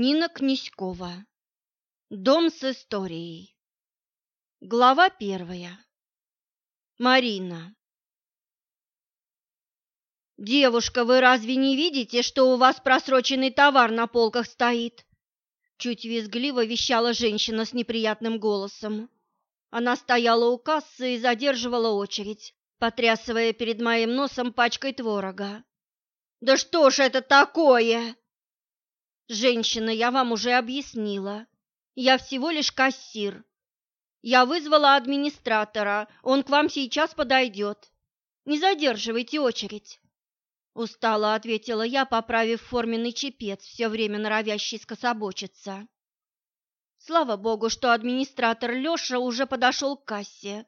Нина Князькова. Дом с историей. Глава первая. Марина. «Девушка, вы разве не видите, что у вас просроченный товар на полках стоит?» Чуть визгливо вещала женщина с неприятным голосом. Она стояла у кассы и задерживала очередь, потрясывая перед моим носом пачкой творога. «Да что ж это такое?» «Женщина, я вам уже объяснила. Я всего лишь кассир. Я вызвала администратора, он к вам сейчас подойдет. Не задерживайте очередь». Устало ответила я, поправив форменный чепец, все время норовящий скособочиться. Слава богу, что администратор Леша уже подошел к кассе,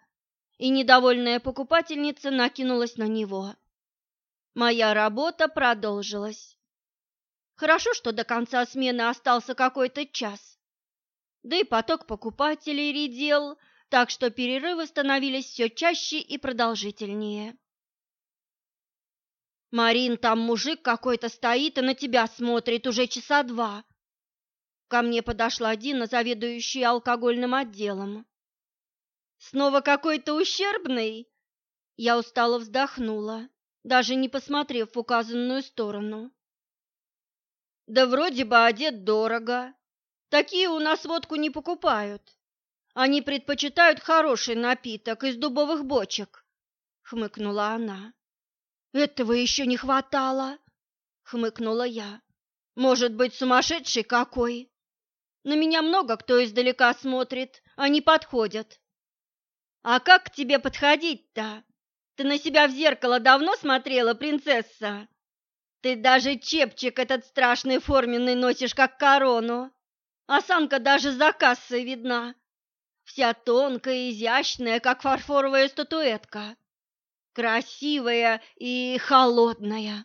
и недовольная покупательница накинулась на него. Моя работа продолжилась. Хорошо, что до конца смены остался какой-то час. Да и поток покупателей редел, так что перерывы становились все чаще и продолжительнее. «Марин, там мужик какой-то стоит и на тебя смотрит уже часа два». Ко мне подошла Дина, заведующая алкогольным отделом. «Снова какой-то ущербный?» Я устало вздохнула, даже не посмотрев в указанную сторону. Да вроде бы одет дорого. Такие у нас водку не покупают. Они предпочитают хороший напиток из дубовых бочек, хмыкнула она. Этого еще не хватало, хмыкнула я. Может быть, сумасшедший какой? На меня много кто издалека смотрит, они подходят. А как к тебе подходить-то? Ты на себя в зеркало давно смотрела, принцесса? Ты даже чепчик этот страшный форменный носишь как корону. Осанка даже за кассой видна. Вся тонкая, изящная, как фарфоровая статуэтка. Красивая и холодная.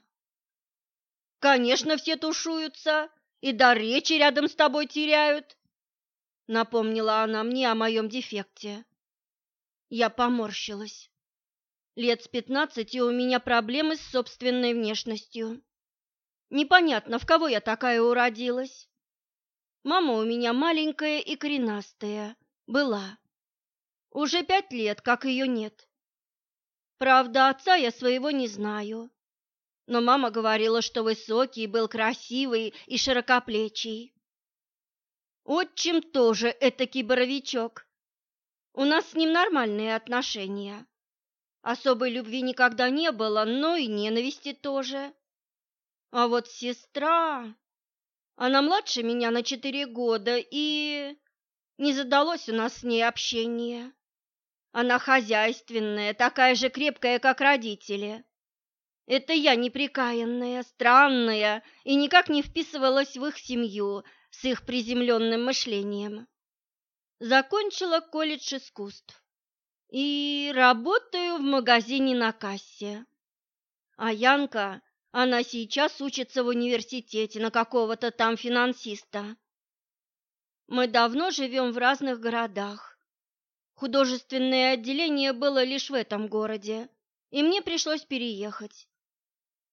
Конечно, все тушуются и до речи рядом с тобой теряют. Напомнила она мне о моем дефекте. Я поморщилась. Лет с пятнадцати у меня проблемы с собственной внешностью. Непонятно, в кого я такая уродилась. Мама у меня маленькая и коренастая. Была. Уже пять лет, как ее нет. Правда, отца я своего не знаю. Но мама говорила, что высокий, был красивый и широкоплечий. Отчим тоже этакий боровичок. У нас с ним нормальные отношения. Особой любви никогда не было, но и ненависти тоже. А вот сестра... Она младше меня на четыре года, и... Не задалось у нас с ней общение. Она хозяйственная, такая же крепкая, как родители. Это я неприкаянная, странная и никак не вписывалась в их семью с их приземленным мышлением. Закончила колледж искусств и работаю в магазине на кассе. А Янка, она сейчас учится в университете на какого-то там финансиста. Мы давно живем в разных городах. Художественное отделение было лишь в этом городе, и мне пришлось переехать.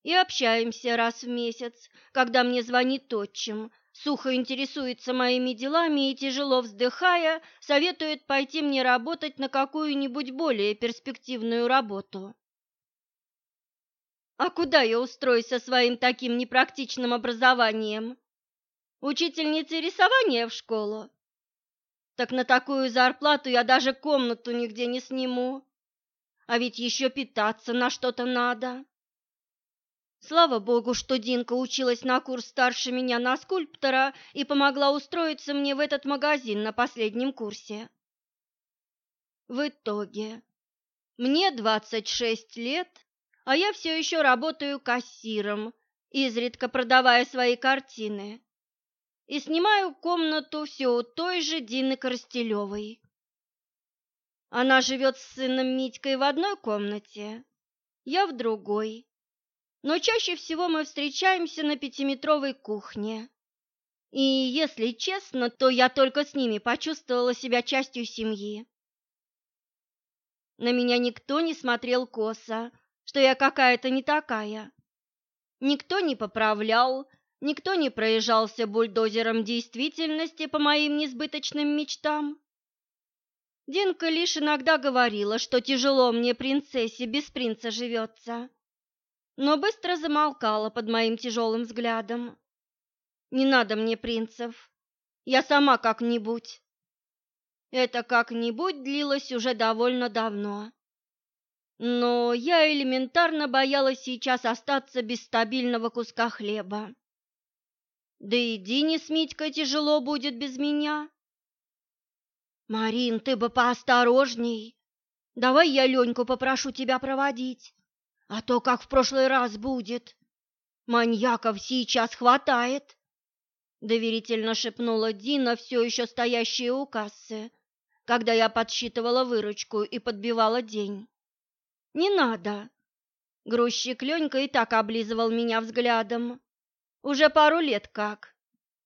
И общаемся раз в месяц, когда мне звонит отчим, сухо интересуется моими делами и, тяжело вздыхая, советует пойти мне работать на какую-нибудь более перспективную работу. А куда я устроюсь со своим таким непрактичным образованием? Учительницей рисования в школу? Так на такую зарплату я даже комнату нигде не сниму. А ведь еще питаться на что-то надо. Слава богу, что Динка училась на курс старше меня на скульптора и помогла устроиться мне в этот магазин на последнем курсе. В итоге мне 26 лет, а я все еще работаю кассиром, изредка продавая свои картины, и снимаю комнату все у той же Дины Коростелевой. Она живет с сыном Митькой в одной комнате, я в другой но чаще всего мы встречаемся на пятиметровой кухне. И, если честно, то я только с ними почувствовала себя частью семьи. На меня никто не смотрел косо, что я какая-то не такая. Никто не поправлял, Никто не проезжался бульдозером действительности по моим несбыточным мечтам. Динка лишь иногда говорила, что тяжело мне, принцессе, без принца живется, но быстро замолкала под моим тяжелым взглядом. Не надо мне принцев, я сама как-нибудь. Это как-нибудь длилось уже довольно давно. Но я элементарно боялась сейчас остаться без стабильного куска хлеба. Да и Дине с Митькой тяжело будет без меня. Марин, ты бы поосторожней. Давай я Леньку попрошу тебя проводить, а то как в прошлый раз будет. Маньяков сейчас хватает доверительно шепнула Дина, все еще стоящая у кассы, когда я подсчитывала выручку и подбивала день. «Не надо!» Грузчик Ленька и так облизывал меня взглядом. Уже пару лет как.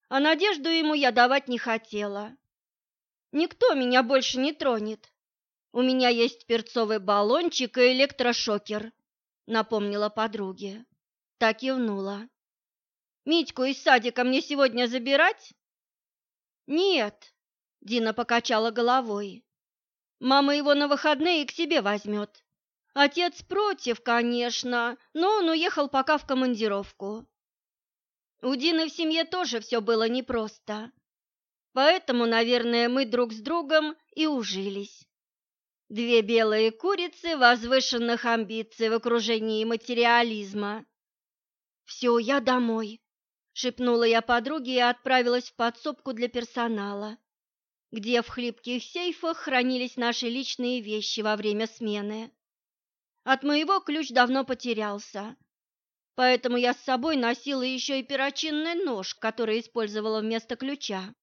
А надежду ему я давать не хотела. Никто меня больше не тронет. У меня есть перцовый баллончик и электрошокер, напомнила подруге. Так и внула. Митьку из садика мне сегодня забирать? Нет, Дина покачала головой. Мама его на выходные к себе возьмет. Отец против, конечно, но он уехал пока в командировку. У Дины в семье тоже все было непросто. Поэтому, наверное, мы друг с другом и ужились. Две белые курицы возвышенных амбиций в окружении материализма. «Все, я домой», шепнула я подруге и отправилась в подсобку для персонала, где в хлипких сейфах хранились наши личные вещи во время смены. От моего ключ давно потерялся, поэтому я с собой носила еще и перочинный нож, который использовала вместо ключа.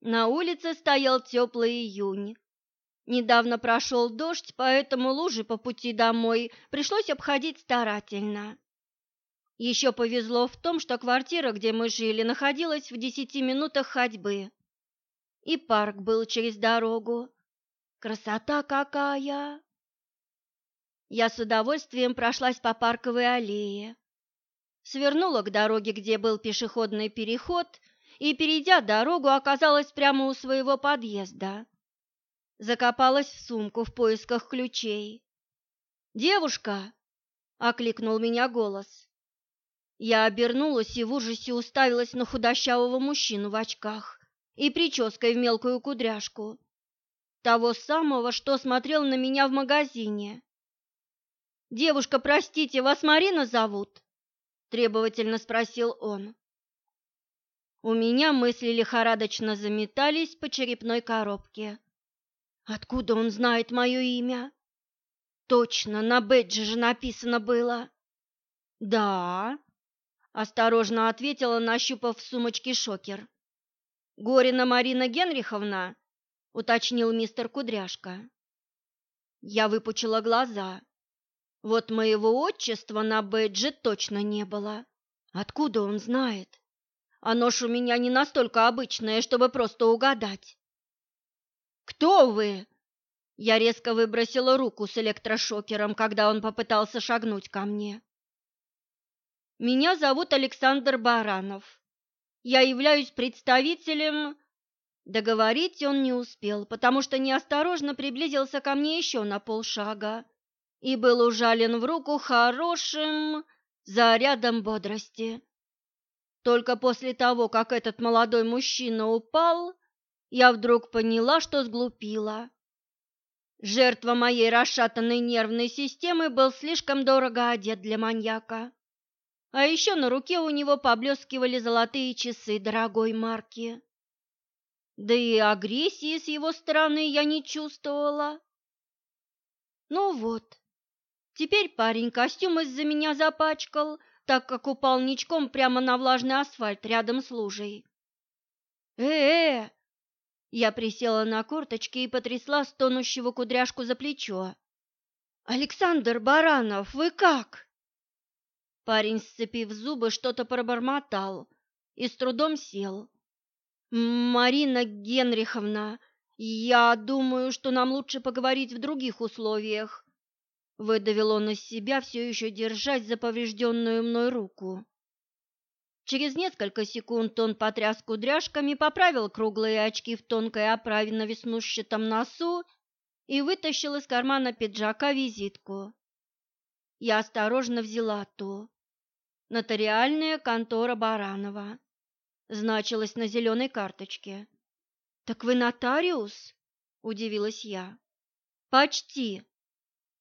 На улице стоял теплый июнь. Недавно прошел дождь, поэтому лужи по пути домой пришлось обходить старательно. Еще повезло в том, что квартира, где мы жили, находилась в десяти минутах ходьбы. И парк был через дорогу. Красота какая! Я с удовольствием прошлась по парковой аллее. Свернула к дороге, где был пешеходный переход, и, перейдя дорогу, оказалась прямо у своего подъезда. Закопалась в сумку в поисках ключей. «Девушка!» — окликнул меня голос. Я обернулась и в ужасе уставилась на худощавого мужчину в очках и прической в мелкую кудряшку, того самого, что смотрел на меня в магазине. «Девушка, простите, вас Марина зовут?» – требовательно спросил он. У меня мысли лихорадочно заметались по черепной коробке. Откуда он знает мое имя? Точно, на бэдже же написано было. Да, Осторожно ответила, нащупав в сумочке шокер. «Горина Марина Генриховна?» — уточнил мистер Кудряшка. Я выпучила глаза. Вот моего отчества на бэдже точно не было. Откуда он знает? А нож у меня не настолько обычная, чтобы просто угадать. «Кто вы?» Я резко выбросила руку с электрошокером, когда он попытался шагнуть ко мне. Меня зовут Александр Баранов. Я являюсь представителем...» Договорить он не успел, потому что неосторожно приблизился ко мне еще на полшага и был ужален в руку хорошим зарядом бодрости. Только после того, как этот молодой мужчина упал, я вдруг поняла, что сглупила. Жертва моей расшатанной нервной системы был слишком дорого одет для маньяка. А еще на руке у него поблескивали золотые часы дорогой марки. Да и агрессии с его стороны я не чувствовала. Ну вот, теперь парень костюм из-за меня запачкал, так как упал ничком прямо на влажный асфальт рядом с лужей. «Э-э!» Я присела на корточки и потрясла стонущего кудряшку за плечо. «Александр Баранов, вы как?» Парень, сцепив зубы, что-то пробормотал и с трудом сел. «Марина Генриховна, я думаю, что нам лучше поговорить в других условиях», — выдавил он из себя, все еще держась за поврежденную мной руку. Через несколько секунд он потряс кудряшками, поправил круглые очки в тонкой оправе на веснушчатом носу и вытащил из кармана пиджака визитку. Я осторожно взяла ту. Нотариальная контора Баранова. Значилось на зеленой карточке. «Так вы нотариус?» – удивилась я. «Почти».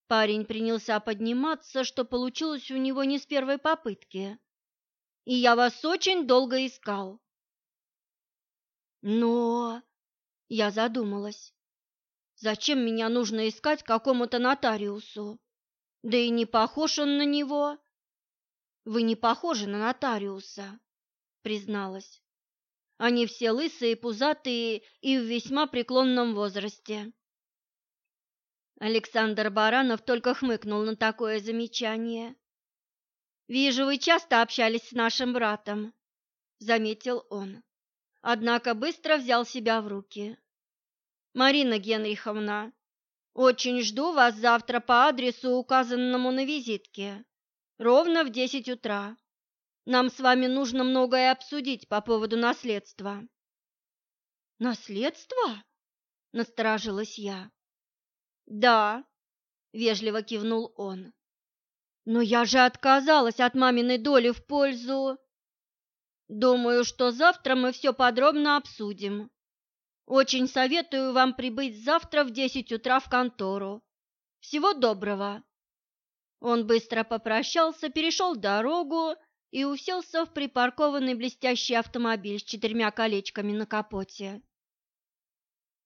Парень принялся подниматься, что получилось у него не с первой попытки и я вас очень долго искал. Но я задумалась. Зачем меня нужно искать какому-то нотариусу? Да и не похож он на него. Вы не похожи на нотариуса, призналась. Они все лысые, пузатые и в весьма преклонном возрасте. Александр Баранов только хмыкнул на такое замечание. «Вижу, вы часто общались с нашим братом», — заметил он. Однако быстро взял себя в руки. «Марина Генриховна, очень жду вас завтра по адресу, указанному на визитке, ровно в десять утра. Нам с вами нужно многое обсудить по поводу наследства». «Наследство?» — насторожилась я. «Да», — вежливо кивнул он. Но я же отказалась от маминой доли в пользу. Думаю, что завтра мы все подробно обсудим. Очень советую вам прибыть завтра в десять утра в контору. Всего доброго. Он быстро попрощался, перешел дорогу и уселся в припаркованный блестящий автомобиль с четырьмя колечками на капоте.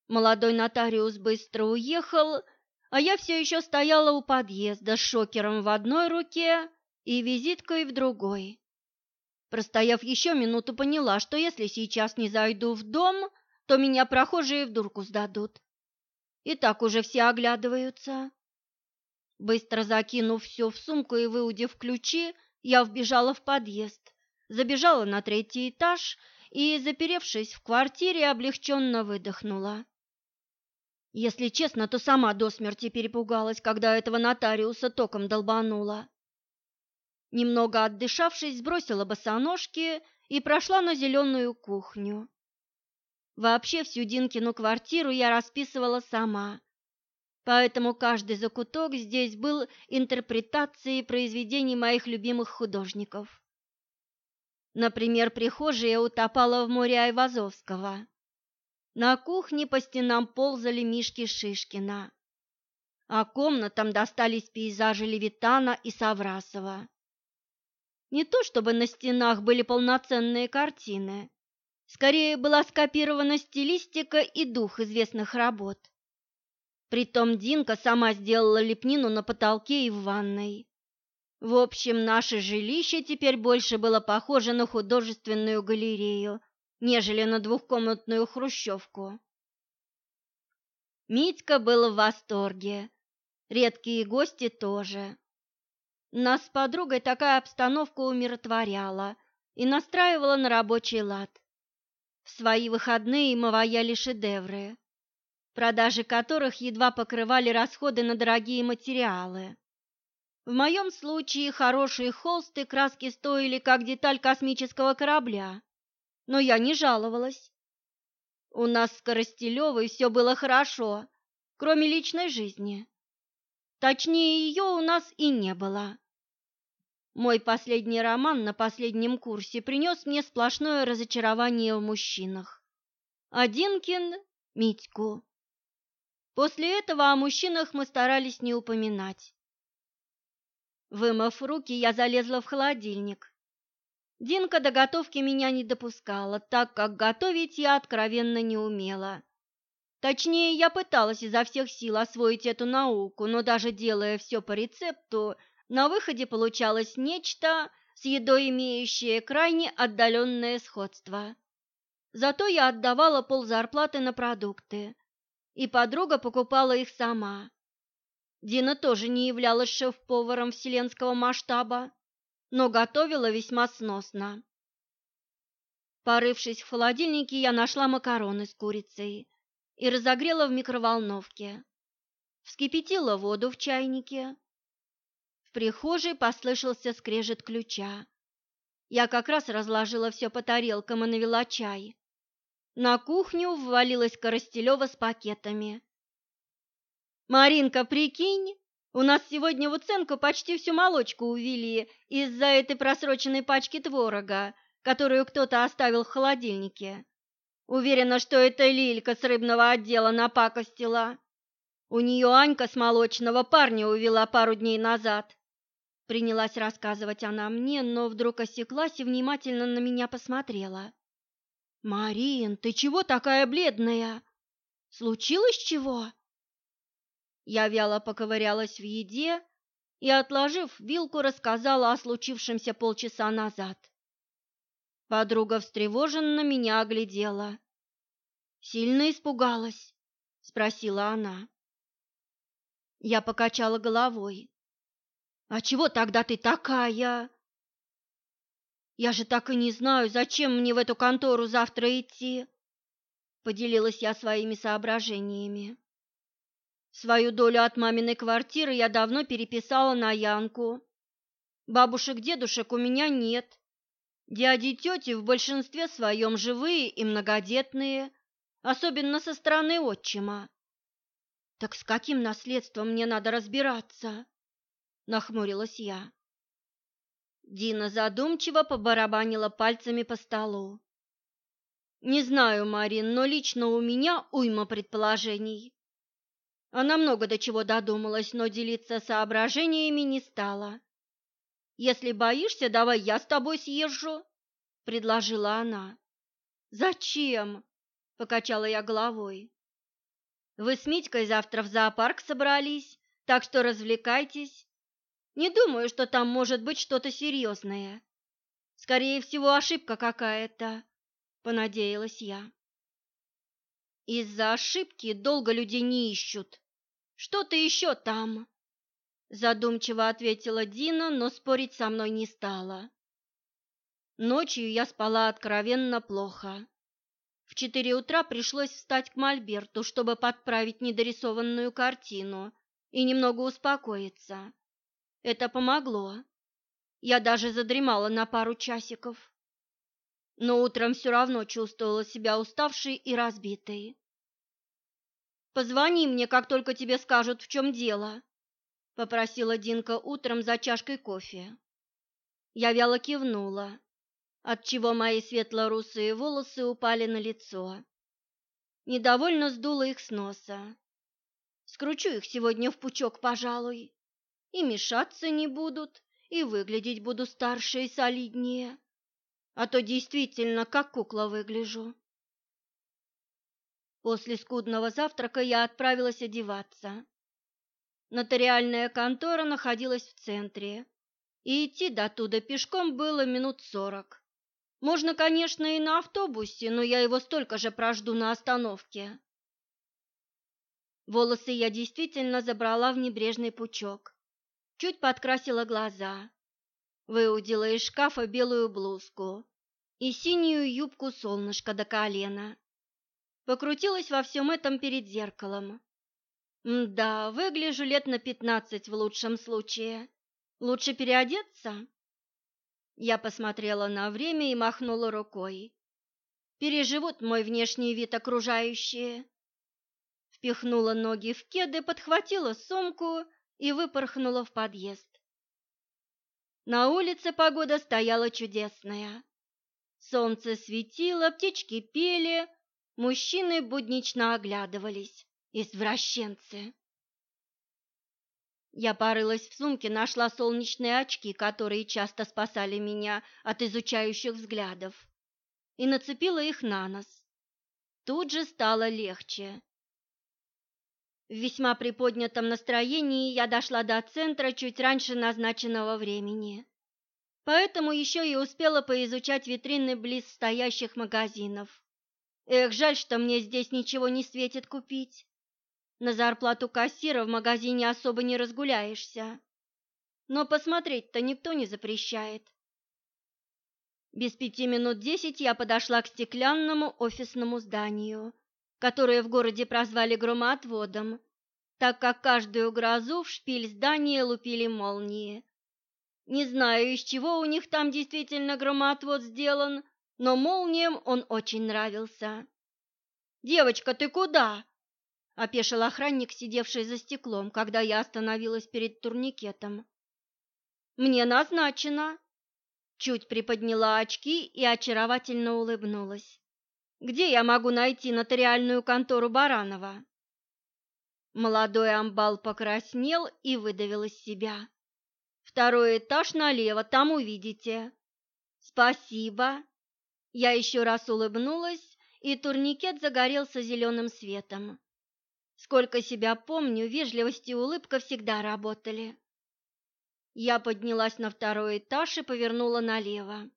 Молодой нотариус быстро уехал, а я все еще стояла у подъезда с шокером в одной руке и визиткой в другой. Простояв еще минуту, поняла, что если сейчас не зайду в дом, то меня прохожие в дурку сдадут. И так уже все оглядываются. Быстро закинув все в сумку и выудив ключи, я вбежала в подъезд, забежала на третий этаж и, заперевшись в квартире, облегченно выдохнула. Если честно, то сама до смерти перепугалась, когда этого нотариуса током долбанула. Немного отдышавшись, сбросила босоножки и прошла на зеленую кухню. Вообще всю Динкину квартиру я расписывала сама, поэтому каждый закуток здесь был интерпретацией произведений моих любимых художников. Например, прихожая утопала в море Айвазовского. На кухне по стенам ползали мишки Шишкина, а комнатам достались пейзажи Левитана и Саврасова. Не то чтобы на стенах были полноценные картины, скорее была скопирована стилистика и дух известных работ. Притом Динка сама сделала лепнину на потолке и в ванной. В общем, наше жилище теперь больше было похоже на художественную галерею, нежели на двухкомнатную хрущевку. Митька был в восторге, редкие гости тоже. Нас с подругой такая обстановка умиротворяла и настраивала на рабочий лад. В свои выходные мы ваяли шедевры, продажи которых едва покрывали расходы на дорогие материалы. В моем случае хорошие холсты краски стоили как деталь космического корабля, но я не жаловалась. У нас с Коростелевой все было хорошо, кроме личной жизни. Точнее, ее у нас и не было. Мой последний роман на последнем курсе принес мне сплошное разочарование в мужчинах. Одинкин – Митьку. После этого о мужчинах мы старались не упоминать. Вымыв руки, я залезла в холодильник Динка до готовки меня не допускала, так как готовить я откровенно не умела. Точнее, я пыталась изо всех сил освоить эту науку, но даже делая все по рецепту, на выходе получалось нечто с едой имеющее крайне отдаленное сходство. Зато я отдавала пол зарплаты на продукты, и подруга покупала их сама. Дина тоже не являлась шеф-поваром вселенского масштаба, но готовила весьма сносно. Порывшись в холодильнике, я нашла макароны с курицей и разогрела в микроволновке. Вскипятила воду в чайнике. В прихожей послышался скрежет ключа. Я как раз разложила все по тарелкам и навела чай. На кухню ввалилась Коростелева с пакетами. «Маринка, прикинь, у нас сегодня в уценку почти всю молочку увели из-за этой просроченной пачки творога, которую кто-то оставил в холодильнике. Уверена, что это Лилька с рыбного отдела напакостила. У нее Анька с молочного парня увела пару дней назад. Принялась рассказывать она мне, но вдруг осеклась и внимательно на меня посмотрела. «Марин, ты чего такая бледная? Случилось чего?» Я вяло поковырялась в еде и, отложив вилку, рассказала о случившемся полчаса назад. Подруга встревоженно меня оглядела. «Сильно испугалась?» — спросила она. Я покачала головой. «А чего тогда ты такая?» «Я же так и не знаю, зачем мне в эту контору завтра идти», — поделилась я своими соображениями. Свою долю от маминой квартиры я давно переписала на Янку. Бабушек-дедушек у меня нет. Дяди и тети в большинстве своем живые и многодетные, особенно со стороны отчима. Так с каким наследством мне надо разбираться? Нахмурилась я. Дина задумчиво побарабанила пальцами по столу. Не знаю, Марин, но лично у меня уйма предположений. Она много до чего додумалась, но делиться соображениями не стала. «Если боишься, давай я с тобой съезжу», — предложила она. «Зачем?» — покачала я головой. «Вы с Митькой завтра в зоопарк собрались, так что развлекайтесь. Не думаю, что там может быть что-то серьезное. Скорее всего, ошибка какая-то», — понадеялась я. Из-за ошибки долго людей не ищут. Что-то еще там. Задумчиво ответила Дина, но спорить со мной не стала. Ночью я спала откровенно плохо. В четыре утра пришлось встать к Мольберту, чтобы подправить недорисованную картину и немного успокоиться. Это помогло. Я даже задремала на пару часиков. Но утром все равно чувствовала себя уставшей и разбитой. Позвони мне, как только тебе скажут, в чем дело, попросила Динка утром за чашкой кофе. Я вяло кивнула, отчего мои светло-русые волосы упали на лицо. Недовольно сдула их с носа. Скручу их сегодня в пучок, пожалуй, и мешаться не будут, и выглядеть буду старше и солиднее, а то действительно как кукла выгляжу. После скудного завтрака я отправилась одеваться. Нотариальная контора находилась в центре, и идти до туда пешком было минут сорок. Можно, конечно, и на автобусе, но я его столько же прожду на остановке. Волосы я действительно забрала в небрежный пучок. Чуть подкрасила глаза. Выудила из шкафа белую блузку и синюю юбку солнышко до колена покрутилась во всем этом перед зеркалом. Да, выгляжу лет на пятнадцать в лучшем случае. Лучше переодеться? Я посмотрела на время и махнула рукой. Переживут мой внешний вид окружающие. Впихнула ноги в кеды, подхватила сумку и выпорхнула в подъезд. На улице погода стояла чудесная. Солнце светило, птички пели, Мужчины буднично оглядывались. Извращенцы. Я порылась в сумке, нашла солнечные очки, которые часто спасали меня от изучающих взглядов, и нацепила их на нос. Тут же стало легче. В весьма приподнятом настроении я дошла до центра чуть раньше назначенного времени. Поэтому еще и успела поизучать витрины близ стоящих магазинов. Эх, жаль, что мне здесь ничего не светит купить. На зарплату кассира в магазине особо не разгуляешься. Но посмотреть-то никто не запрещает. Без пяти минут десять я подошла к стеклянному офисному зданию, которое в городе прозвали громоотводом, так как каждую грозу в шпиль здания лупили молнии. Не знаю, из чего у них там действительно громоотвод сделан, но молниям он очень нравился. «Девочка, ты куда?» – опешил охранник, сидевший за стеклом, когда я остановилась перед турникетом. «Мне назначено». Чуть приподняла очки и очаровательно улыбнулась. «Где я могу найти нотариальную контору Баранова?» Молодой амбал покраснел и выдавил из себя. «Второй этаж налево, там увидите». «Спасибо». Я еще раз улыбнулась, и турникет загорелся зеленым светом. Сколько себя помню, вежливость и улыбка всегда работали. Я поднялась на второй этаж и повернула налево.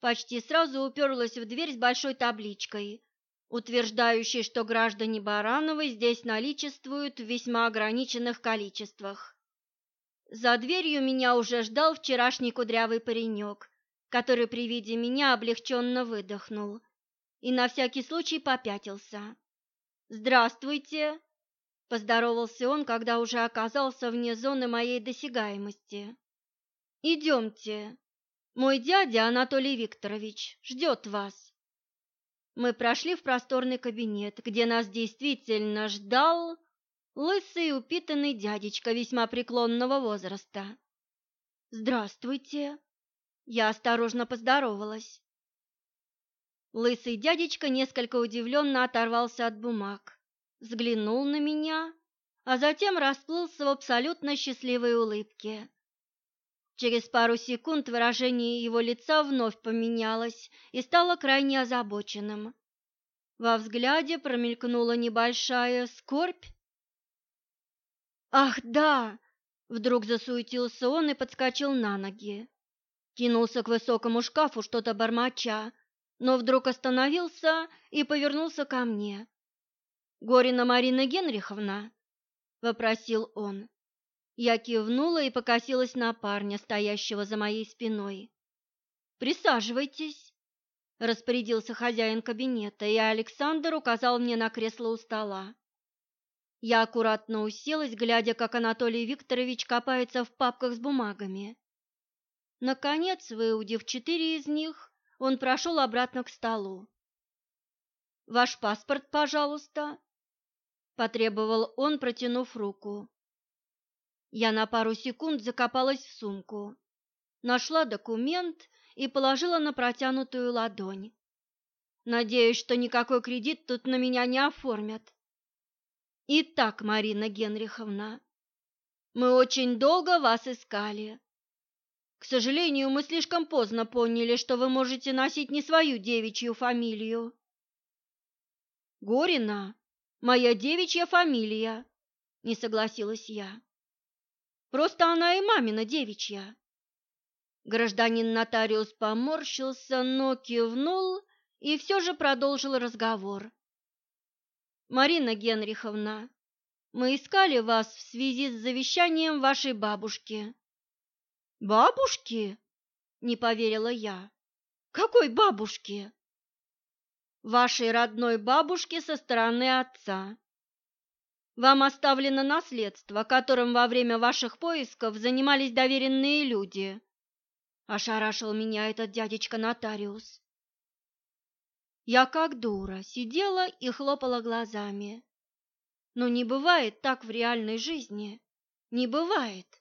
Почти сразу уперлась в дверь с большой табличкой, утверждающей, что граждане Барановой здесь наличествуют в весьма ограниченных количествах. За дверью меня уже ждал вчерашний кудрявый паренек, который при виде меня облегченно выдохнул и на всякий случай попятился. «Здравствуйте!» Поздоровался он, когда уже оказался вне зоны моей досягаемости. «Идемте. Мой дядя Анатолий Викторович ждет вас». Мы прошли в просторный кабинет, где нас действительно ждал лысый упитанный дядечка весьма преклонного возраста. «Здравствуйте!» Я осторожно поздоровалась. Лысый дядечка несколько удивленно оторвался от бумаг взглянул на меня, а затем расплылся в абсолютно счастливой улыбке. Через пару секунд выражение его лица вновь поменялось и стало крайне озабоченным. Во взгляде промелькнула небольшая скорбь. «Ах, да!» — вдруг засуетился он и подскочил на ноги. Кинулся к высокому шкафу, что-то бормоча, но вдруг остановился и повернулся ко мне. Горина Марина Генриховна?» – вопросил он. Я кивнула и покосилась на парня, стоящего за моей спиной. «Присаживайтесь», – распорядился хозяин кабинета, и Александр указал мне на кресло у стола. Я аккуратно уселась, глядя, как Анатолий Викторович копается в папках с бумагами. Наконец, выудив четыре из них, он прошел обратно к столу. «Ваш паспорт, пожалуйста», потребовал он, протянув руку. Я на пару секунд закопалась в сумку, нашла документ и положила на протянутую ладонь. Надеюсь, что никакой кредит тут на меня не оформят. Итак, Марина Генриховна, мы очень долго вас искали. К сожалению, мы слишком поздно поняли, что вы можете носить не свою девичью фамилию. Горина Моя девичья фамилия, не согласилась я. Просто она и мамина девичья. Гражданин нотариус поморщился, но кивнул и все же продолжил разговор. Марина Генриховна, мы искали вас в связи с завещанием вашей бабушки. Бабушки? Не поверила я. Какой бабушки? вашей родной бабушки со стороны отца. Вам оставлено наследство, которым во время ваших поисков занимались доверенные люди. Ошарашил меня этот дядечка-нотариус. Я как дура сидела и хлопала глазами. Но не бывает так в реальной жизни. Не бывает.